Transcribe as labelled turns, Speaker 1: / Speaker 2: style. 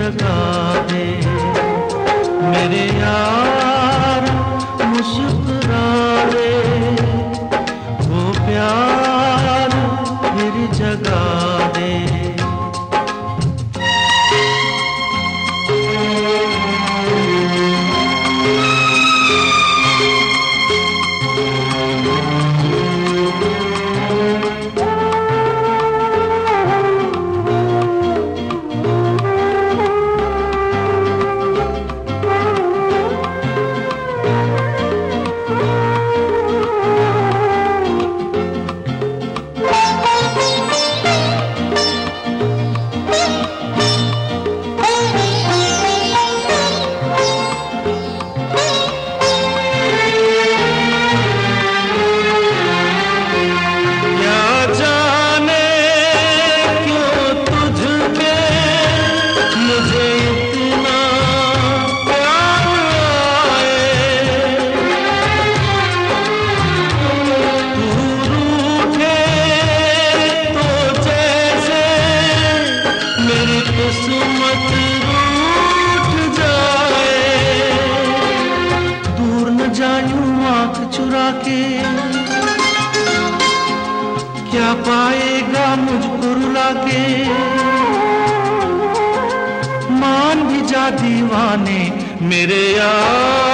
Speaker 1: जगा दे मेरे यार क्या पाएगा मुझको रुला के? मान भी जा दीवाने मेरे यार